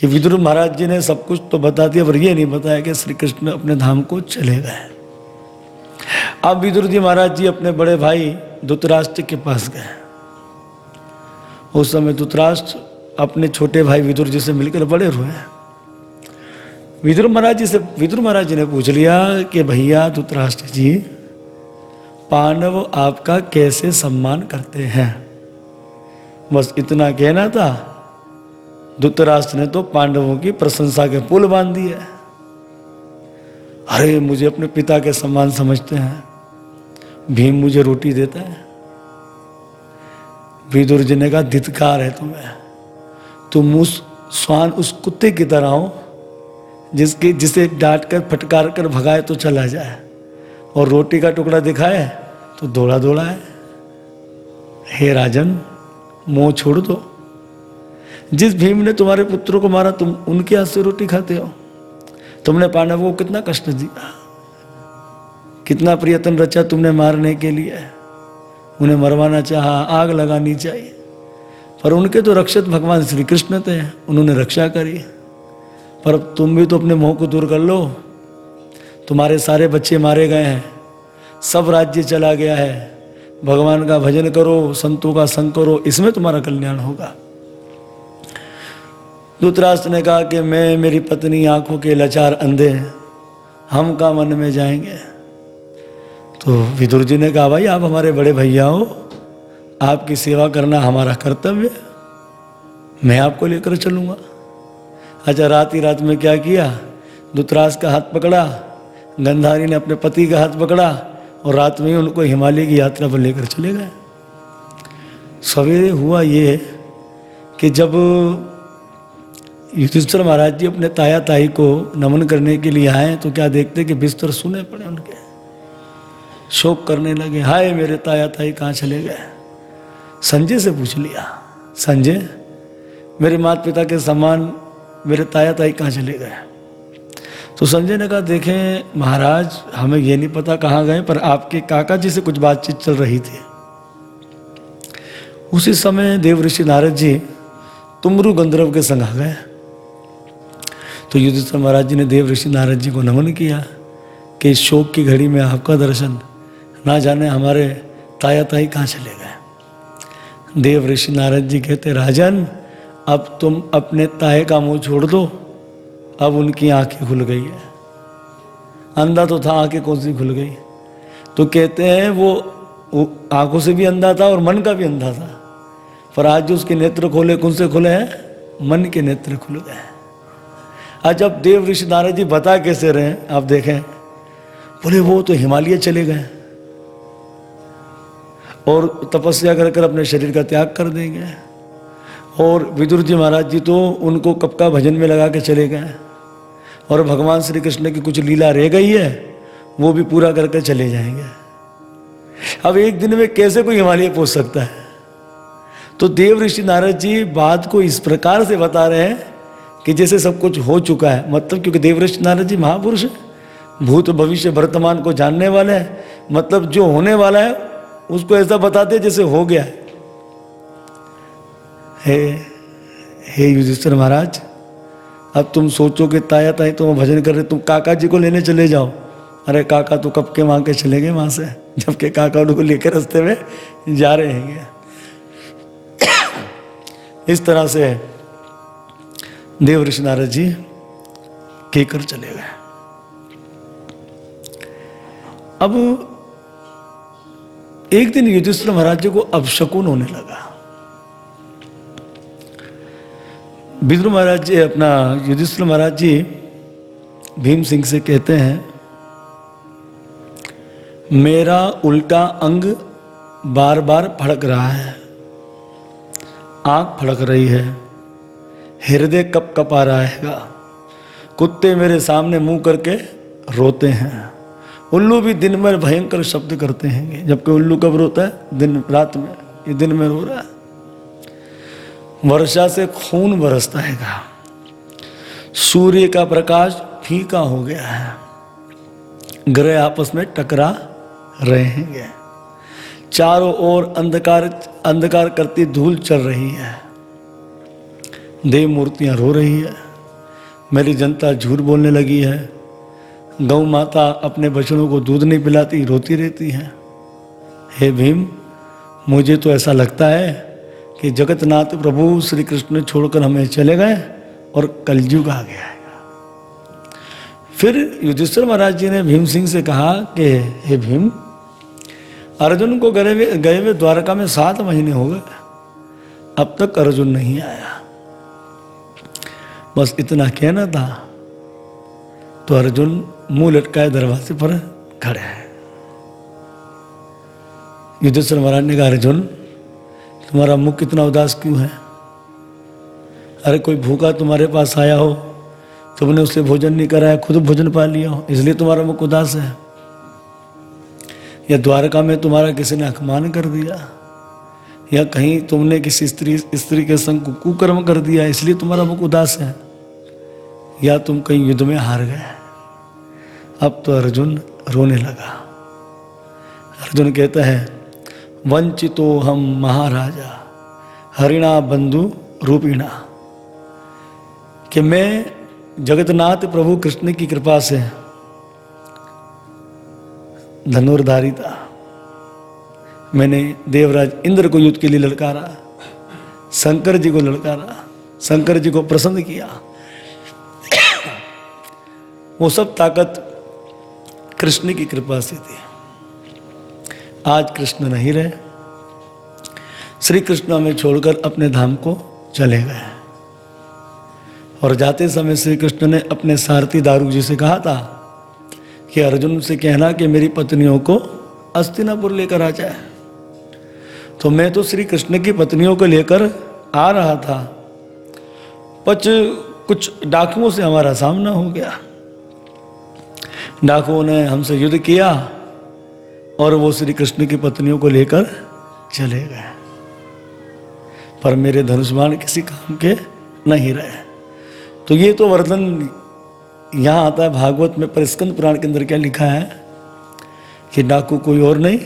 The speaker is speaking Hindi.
कि विदुर महाराज जी ने सब कुछ तो बता दिया, पर यह नहीं बताया कि श्री कृष्ण अपने धाम को चले गए। अब विदुर जी महाराज जी अपने बड़े भाई धुतराष्ट्र के पास गए। उस समय धुतराष्ट्र अपने छोटे भाई विदुर जी से मिलकर बड़े रोए विदुर महाराज जी से, विदुर महाराज जी ने पूछ लिया कि भैया धुतराष्ट्र जी, पांडव आपका कैसे सम्मान करते हैं? बस इतना कहना था धुतराष्ट्र ने तो पांडवों की प्रशंसा के पुल बाँध दिए। अरे, मुझे अपने पिता के सम्मान समझते हैं। भीम मुझे रोटी देता है। विदुर जी ने कहा, धितकार है तुम्हें। तुम उस स्वान, उस कुत्ते की तरह हो, जिसके, जिसे डांट कर फटकार कर भगाए तो चला जाए। और रोटी का टुकड़ा दिखाए तो दौड़ा दौड़ा है हे राजन, मुँह छोड़ दो। जिस भीम ने तुम्हारे पुत्रों को मारा, तुम उनके हाथ से रोटी खाते हो। तुमने पांडवों को कितना कष्ट दिया। कितना प्रयत्न रचा तुमने मारने के लिए। उन्हें मरवाना चाहा, आग लगानी चाहिए। पर उनके तो रक्षक भगवान श्री कृष्ण थे, उन्होंने रक्षा करी। पर अब तुम भी तो अपने मोह को दूर कर लो। तुम्हारे सारे बच्चे मारे गए हैं। सब राज्य चला गया है। भगवान का भजन करो, संतों का संग करो। इसमें तुम्हारा कल्याण होगा। धूतराष्ट्र ने कहा कि मैं, मेरी पत्नी आँखों के लाचार अंधे हैं। हम का मन में जाएँगे? तो विदुर जी ने कहा, भाई, आप हमारे बड़े भैया हो। आपकी सेवा करना हमारा कर्तव्य है। मैं आपको लेकर चलूँगा। अच्छा रात ही रात में क्या किया? दूतराज का हाथ पकड़ा। गंधारी ने अपने पति का हाथ पकड़ा और रात में ही उनको हिमालय की यात्रा पर लेकर चले गए। सवेरे हुआ ये कि जब युधिष्ठिर महाराज जी अपने ताया ताई को नमन करने के लिए आए तो क्या देखते कि बिस्तर सुने पड़े उनके? शोक करने लगे, हाय मेरे ताया ताई कहाँ चले गए? संजय से पूछ लिया, संजय, मेरे माता पिता के समान मेरे ताया ताई कहाँ चले गए? तो संजय ने कहा, देखें महाराज, हमें ये नहीं पता कहाँ गए, पर आपके काका जी से कुछ बातचीत चल रही थी। उसी समय देव ऋषि नारद जी तुमरु गंधर्व के संग आ गए। तो युधिष्ठिर महाराज जी ने देव ऋषि नारद जी को नमन किया कि इस शोक की घड़ी में आपका दर्शन ना जाने हमारे ताया ताई कहाँ चले गए। देव ऋषि नारद जी कहते राजन अब तुम अपने ताए का मुँह छोड़ दो अब उनकी आँखें खुल गई है। अंधा तो था आँखें कौन सी खुल गई? तो कहते हैं वो, वो आँखों से भी अंधा था और मन का भी अंधा था पर आज जो उसके नेत्र खोले कौन से खुले हैं? मन के नेत्र खुल गए आज जब देव ऋषि नारद जी बता कैसे रहे आप देखें। बोले, वो तो हिमालय चले गए। और तपस्या कर कर अपने शरीर का त्याग कर देंगे। और विदुर जी महाराज जी तो उनको कब का भजन में लगा के चले गए। और भगवान श्री कृष्ण की कुछ लीला रह गई है, वो भी पूरा करके चले जाएँगे। अब एक दिन में कैसे कोई हिमालय पहुँच सकता है? तो देव ऋषि नारद जी बात को इस प्रकार से बता रहे हैं कि जैसे सब कुछ हो चुका है मतलब क्योंकि देव ऋषि नारद जी महापुरुष है, भूत भविष्य वर्तमान को जानने वाले हैं मतलब जो होने वाला है, उसको ऐसा बताते हैं जैसे हो गया है। हे हे युधिष्ठिर महाराज, अब तुम सोचो कि ताया ताई तुम भजन कर रहे, तुम काका जी को लेने चले जाओ। अरे काका तो कब के वहाँ के चले गए, वहाँ से, जबकि काका उनको लेकर रास्ते में जा रहे हैं। इस तरह से देव ऋषि नारद जी कहकर चले गए। अब एक दिन युधिष्ठिर महाराज जी को अपशकुन होने लगा। विद्रु महाराज जी, अपना युधिष्ठिर महाराज जी भीम सिंह से कहते हैं, मेरा उल्टा अंग बार बार फड़क रहा है, आँख फड़क रही है। हृदय कप कपा रहा है। कुत्ते मेरे सामने मुँह करके रोते हैं। उल्लू भी दिन में भयंकर शब्द करते हैं। जबकि उल्लू कब रोता है? दिन, रात में। ये दिन में रो रहा है। वर्षा से खून बरसता है। सूर्य का प्रकाश फीका हो गया है। ग्रह आपस में टकरा रहे हैं। चारों ओर अंधकार अंधकार करती धूल चल रही है। देव मूर्तियाँ रो रही है। मेरी जनता झूठ बोलने लगी है। गौ माता अपने बच्चों को दूध नहीं पिलाती, रोती रहती है। हे भीम, मुझे तो ऐसा लगता है कि जगतनाथ प्रभु श्री कृष्ण छोड़कर हमें चले गए और कलयुग आ गया है। फिर युधिष्ठिर महाराज जी ने भीम सिंह से कहा कि, हे भीम, अर्जुन को गए गए हुए द्वारका में सात महीने हो गए। अब तक अर्जुन नहीं आया। बस इतना कहना था तो अर्जुन मुँह लटकाए दरवाजे पर खड़े हैं। युद्धेश्वर महाराज ने कहा, अर्जुन, तुम्हारा मुख कितना उदास क्यों है? अरे कोई भूखा तुम्हारे पास आया हो, तुमने उससे भोजन नहीं कराया, खुद भोजन पा लिया हो, इसलिए तुम्हारा मुख उदास है। या द्वारका में तुम्हारा किसी ने अपमान कर दिया? या कहीं तुमने किसी स्त्री स्त्री के संग कुकर्म कर दिया, इसलिए तुम्हारा मुख उदास है? या तुम कहीं युद्ध में हार गए? अब तो अर्जुन रोने लगा। अर्जुन कहता है, वंचितो हम महाराजा, हरिणा बंधु रूपिणा, कि मैं जगतनाथ प्रभु कृष्ण की कृपा से धनुर्धारी था मैंने देवराज इंद्र को युद्ध के लिए ललकारा, शंकर जी को ललकारा, शंकर जी को प्रसन्न किया वो सब ताकत कृष्ण की कृपा से थी। आज कृष्ण नहीं रहे। श्री कृष्ण हमें छोड़कर अपने धाम को चले गए। और जाते समय श्री कृष्ण ने अपने सारथी दारू जी से कहा था कि अर्जुन से कहना कि मेरी पत्नियों को अस्तिनापुर लेकर आ जाए। तो मैं तो श्री कृष्ण की पत्नियों को लेकर आ रहा था। पच कुछ डाकुओं से हमारा सामना हो गया। डाकुओं ने हमसे युद्ध किया और वो श्री कृष्ण की पत्नियों को लेकर चले गए। पर मेरे धनुष्मान किसी काम के नहीं रहे। तो ये तो वर्णन यहाँ आता है। भागवत में परिस्कंद पुराण के अंदर क्या लिखा है कि डाकू कोई और नहीं